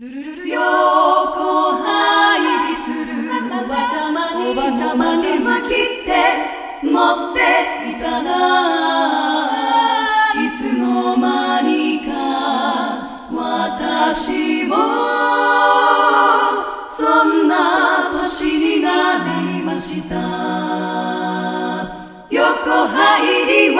ルルル横入りするおばちゃまにおばちゃまに切って持っていたらいつの間にか私もそんな年になりました横入りは